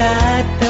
Tata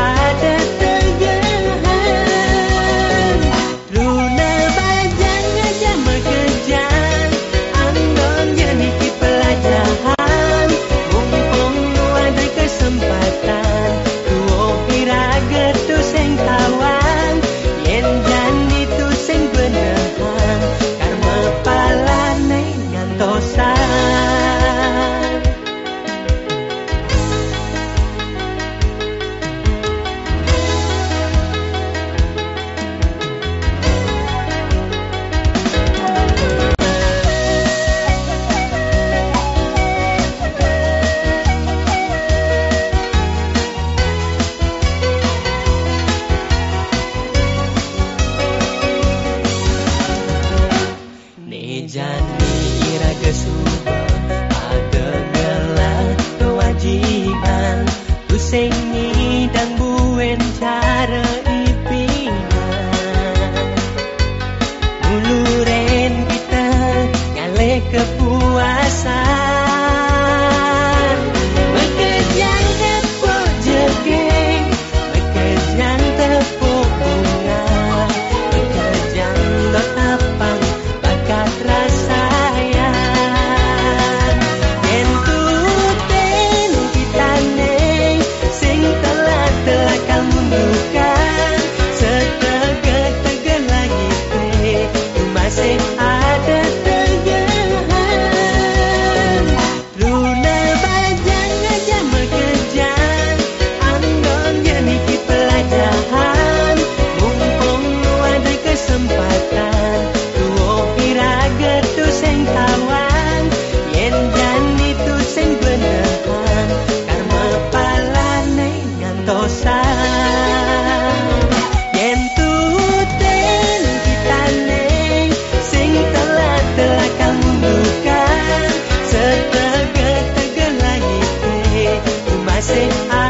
sing dan buen cara ipina Muluren kita ngalih kepuasan. look I say,